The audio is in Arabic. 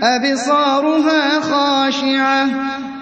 أَبْصَارُهَا خَاشِعَةٌ.